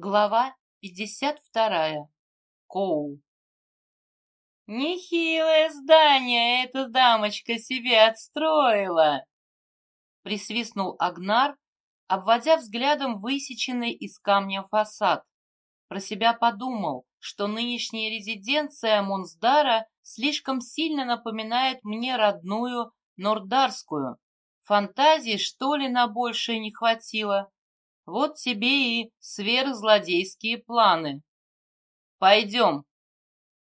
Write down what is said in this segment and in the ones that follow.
Глава 52. Коул. «Нехилое здание эта дамочка себе отстроила!» Присвистнул Агнар, обводя взглядом высеченный из камня фасад. Про себя подумал, что нынешняя резиденция Монсдара слишком сильно напоминает мне родную Нордарскую. Фантазии, что ли, на большее не хватило? Вот тебе и сверхзлодейские планы. Пойдем.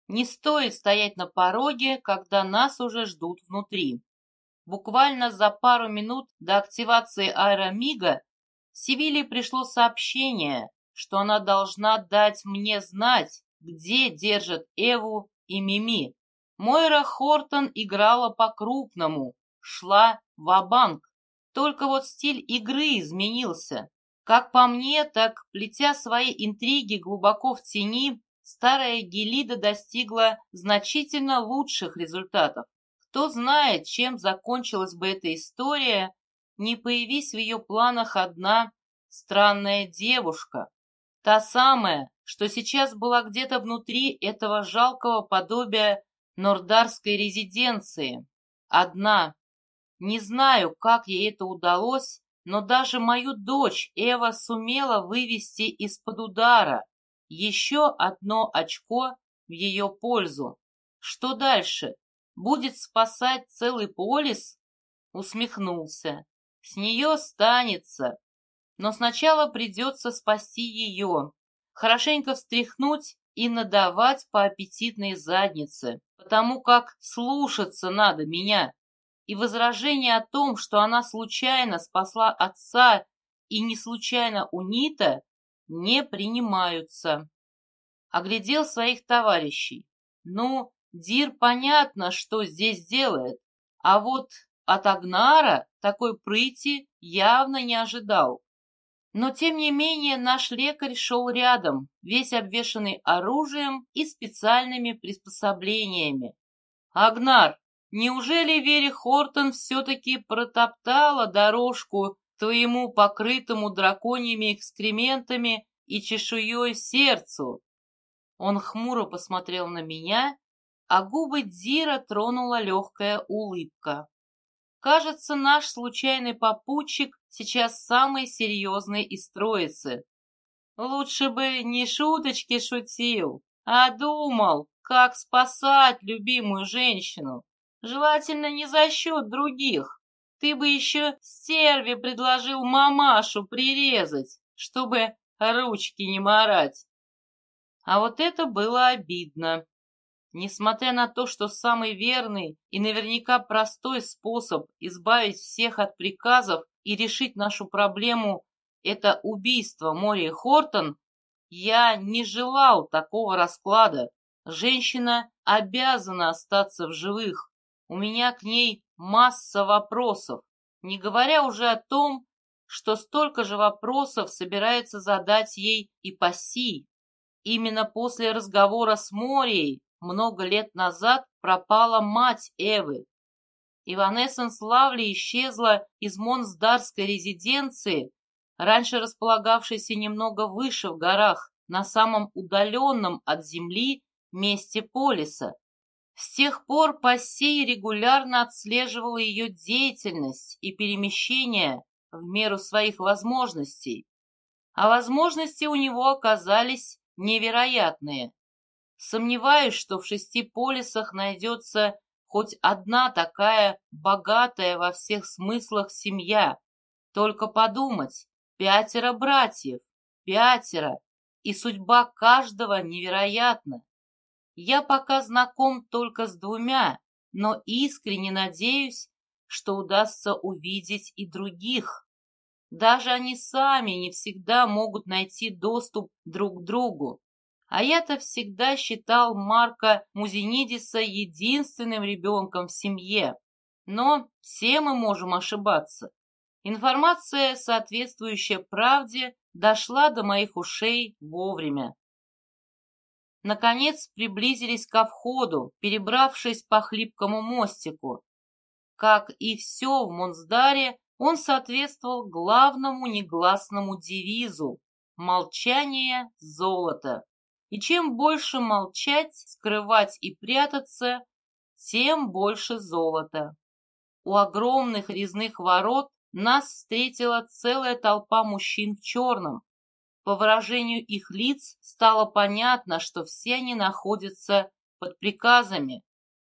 Не стоит стоять на пороге, когда нас уже ждут внутри. Буквально за пару минут до активации аэромига Севиле пришло сообщение, что она должна дать мне знать, где держат Эву и Мими. Мойра Хортон играла по-крупному, шла в банк Только вот стиль игры изменился. Как по мне, так, плетя свои интриги глубоко в тени, старая Гелида достигла значительно лучших результатов. Кто знает, чем закончилась бы эта история, не появись в ее планах одна странная девушка. Та самая, что сейчас была где-то внутри этого жалкого подобия нордарской резиденции. Одна. Не знаю, как ей это удалось, но даже мою дочь Эва сумела вывести из-под удара. Еще одно очко в ее пользу. Что дальше? Будет спасать целый полис? Усмехнулся. С нее станется. Но сначала придется спасти ее. Хорошенько встряхнуть и надавать по аппетитной заднице, потому как слушаться надо меня и возражение о том, что она случайно спасла отца и не случайно унита, не принимаются. Оглядел своих товарищей. Ну, Дир понятно, что здесь делает, а вот от Агнара такой прыти явно не ожидал. Но, тем не менее, наш лекарь шел рядом, весь обвешанный оружием и специальными приспособлениями. «Агнар, Неужели Вере Хортон все-таки протоптала дорожку твоему покрытому драконьими экскрементами и чешуей сердцу? Он хмуро посмотрел на меня, а губы Дира тронула легкая улыбка. Кажется, наш случайный попутчик сейчас самый серьезный из троицы. Лучше бы не шуточки шутил, а думал, как спасать любимую женщину. Желательно не за счет других. Ты бы еще стерве предложил мамашу прирезать, чтобы ручки не морать. А вот это было обидно. Несмотря на то, что самый верный и наверняка простой способ избавить всех от приказов и решить нашу проблему – это убийство Мори Хортон, я не желал такого расклада. Женщина обязана остаться в живых. У меня к ней масса вопросов, не говоря уже о том, что столько же вопросов собирается задать ей и Паси. Именно после разговора с Морией много лет назад пропала мать Эвы. Иванессенс Лавли исчезла из Монсдарской резиденции, раньше располагавшейся немного выше в горах, на самом удаленном от земли месте полиса. С тех пор Пассей регулярно отслеживал ее деятельность и перемещения в меру своих возможностей, а возможности у него оказались невероятные. Сомневаюсь, что в шести полисах найдется хоть одна такая богатая во всех смыслах семья. Только подумать, пятеро братьев, пятеро, и судьба каждого невероятна. Я пока знаком только с двумя, но искренне надеюсь, что удастся увидеть и других. Даже они сами не всегда могут найти доступ друг к другу. А я-то всегда считал Марка Музинидиса единственным ребенком в семье. Но все мы можем ошибаться. Информация, соответствующая правде, дошла до моих ушей вовремя наконец приблизились ко входу, перебравшись по хлипкому мостику. Как и все в Монсдаре, он соответствовал главному негласному девизу Молчание – золото. И чем больше молчать, скрывать и прятаться, тем больше золота. У огромных резных ворот нас встретила целая толпа мужчин в черном. По выражению их лиц стало понятно, что все они находятся под приказами.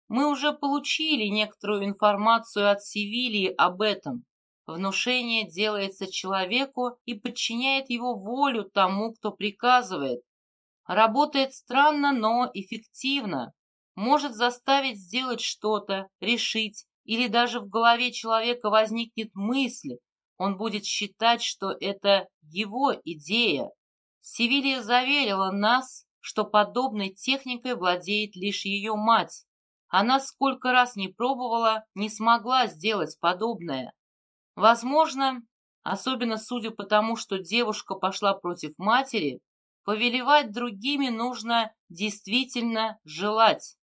Мы уже получили некоторую информацию от Севилии об этом. Внушение делается человеку и подчиняет его волю тому, кто приказывает. Работает странно, но эффективно. Может заставить сделать что-то, решить, или даже в голове человека возникнет мысль, он будет считать, что это его идея. Севилия заверила нас, что подобной техникой владеет лишь ее мать. Она сколько раз не пробовала, не смогла сделать подобное. Возможно, особенно судя по тому, что девушка пошла против матери, повелевать другими нужно действительно желать.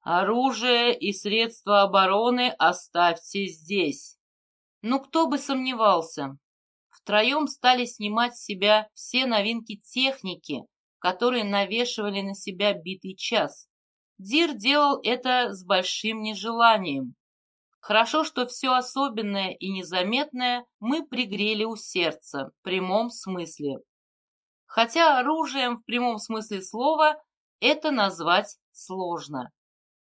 Оружие и средства обороны оставьте здесь. Ну, кто бы сомневался. Втроем стали снимать с себя все новинки техники, которые навешивали на себя битый час. Дир делал это с большим нежеланием. Хорошо, что все особенное и незаметное мы пригрели у сердца, в прямом смысле. Хотя оружием в прямом смысле слова это назвать сложно.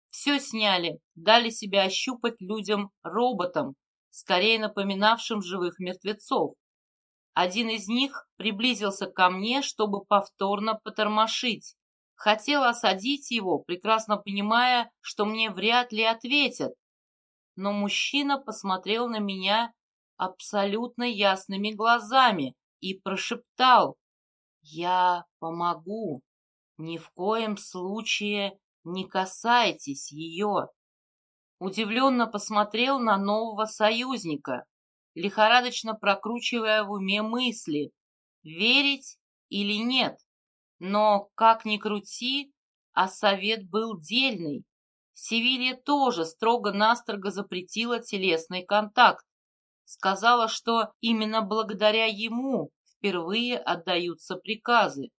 Все сняли, дали себя ощупать людям-роботам, скорее напоминавшим живых мертвецов. Один из них приблизился ко мне, чтобы повторно потормошить. Хотел осадить его, прекрасно понимая, что мне вряд ли ответят. Но мужчина посмотрел на меня абсолютно ясными глазами и прошептал «Я помогу. Ни в коем случае не касайтесь ее. Удивленно посмотрел на нового союзника, лихорадочно прокручивая в уме мысли, верить или нет. Но, как ни крути, а совет был дельный. Севилья тоже строго-настрого запретила телесный контакт. Сказала, что именно благодаря ему впервые отдаются приказы.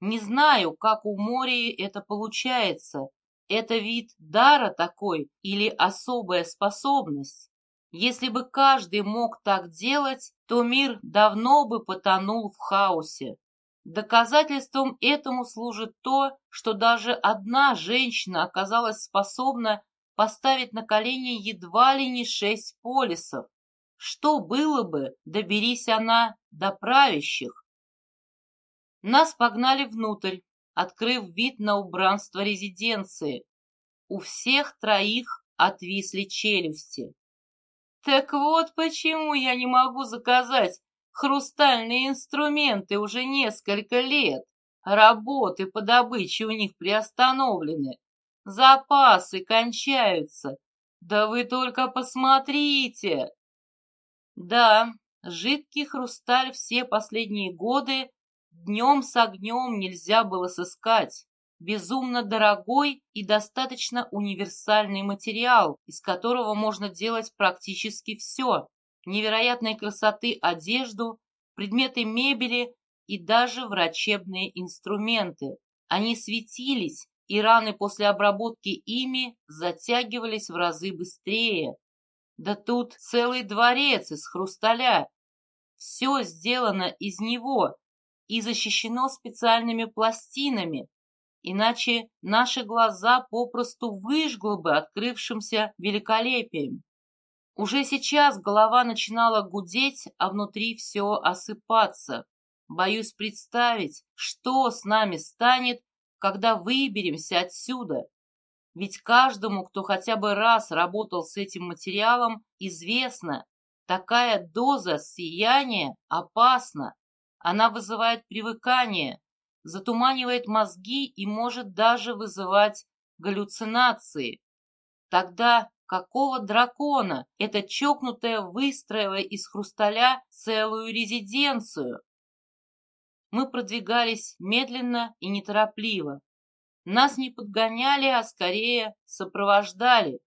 Не знаю, как у Мории это получается. Это вид дара такой или особая способность? Если бы каждый мог так делать, то мир давно бы потонул в хаосе. Доказательством этому служит то, что даже одна женщина оказалась способна поставить на колени едва ли не шесть полисов. Что было бы, доберись она до правящих? Нас погнали внутрь, открыв вид на убранство резиденции. У всех троих отвисли челюсти. Так вот почему я не могу заказать хрустальные инструменты уже несколько лет. Работы по добыче у них приостановлены. Запасы кончаются. Да вы только посмотрите! Да, жидкий хрусталь все последние годы Днем с огнем нельзя было сыскать. Безумно дорогой и достаточно универсальный материал, из которого можно делать практически все. Невероятной красоты одежду, предметы мебели и даже врачебные инструменты. Они светились, и раны после обработки ими затягивались в разы быстрее. Да тут целый дворец из хрусталя. Все сделано из него, и защищено специальными пластинами, иначе наши глаза попросту выжгло бы открывшимся великолепием. Уже сейчас голова начинала гудеть, а внутри все осыпаться. Боюсь представить, что с нами станет, когда выберемся отсюда. Ведь каждому, кто хотя бы раз работал с этим материалом, известно, такая доза сияния опасна. Она вызывает привыкание, затуманивает мозги и может даже вызывать галлюцинации. Тогда какого дракона эта чокнутая выстроила из хрусталя целую резиденцию? Мы продвигались медленно и неторопливо. Нас не подгоняли, а скорее сопровождали.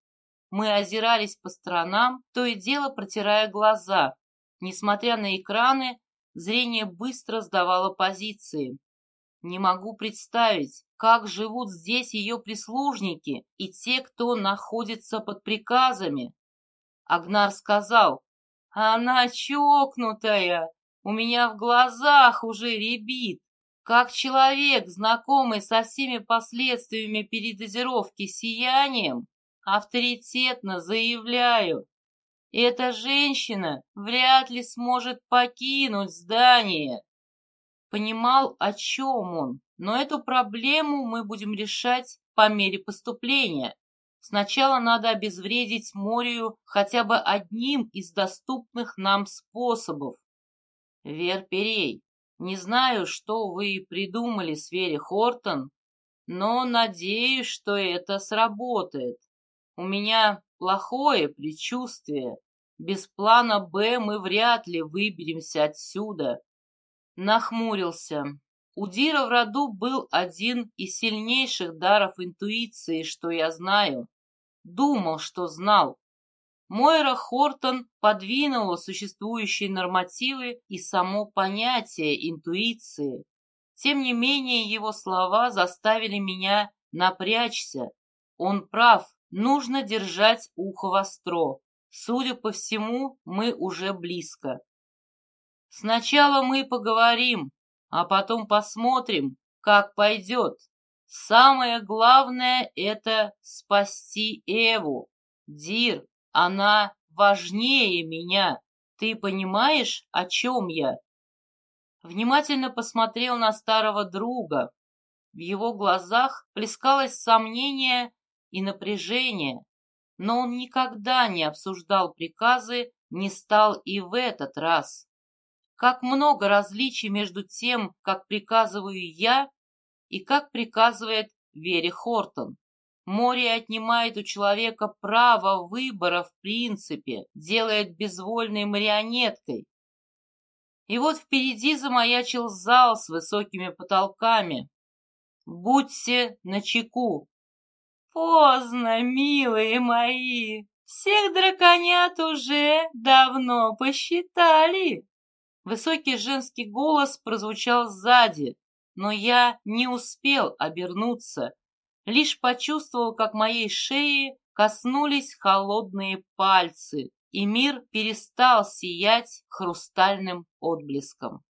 Мы озирались по сторонам, то и дело протирая глаза. Несмотря на экраны, зрение быстро сдавало позиции. Не могу представить, как живут здесь ее прислужники и те, кто находится под приказами. Агнар сказал, она чокнутая, у меня в глазах уже рябит. Как человек, знакомый со всеми последствиями передозировки сиянием, авторитетно заявляю, эта женщина вряд ли сможет покинуть здание. Понимал, о чем он, но эту проблему мы будем решать по мере поступления. Сначала надо обезвредить Морию хотя бы одним из доступных нам способов. Верперей, не знаю, что вы придумали с Вере Хортон, но надеюсь, что это сработает. У меня плохое предчувствие. Без плана «Б» мы вряд ли выберемся отсюда. Нахмурился. У Дира в роду был один из сильнейших даров интуиции, что я знаю. Думал, что знал. Мойра Хортон подвинула существующие нормативы и само понятие интуиции. Тем не менее, его слова заставили меня напрячься. Он прав, нужно держать ухо востро. Судя по всему, мы уже близко. Сначала мы поговорим, а потом посмотрим, как пойдет. Самое главное — это спасти Эву. Дир, она важнее меня. Ты понимаешь, о чем я?» Внимательно посмотрел на старого друга. В его глазах плескалось сомнение и напряжение, но он никогда не обсуждал приказы, не стал и в этот раз. Как много различий между тем, как приказываю я и как приказывает Вере Хортон. Море отнимает у человека право выбора в принципе, делает безвольной марионеткой. И вот впереди замаячил зал с высокими потолками. Будьте начеку. Поздно, милые мои, всех драконят уже давно посчитали. Высокий женский голос прозвучал сзади, но я не успел обернуться лишь почувствовал, как моей шеи коснулись холодные пальцы, и мир перестал сиять хрустальным отблеском.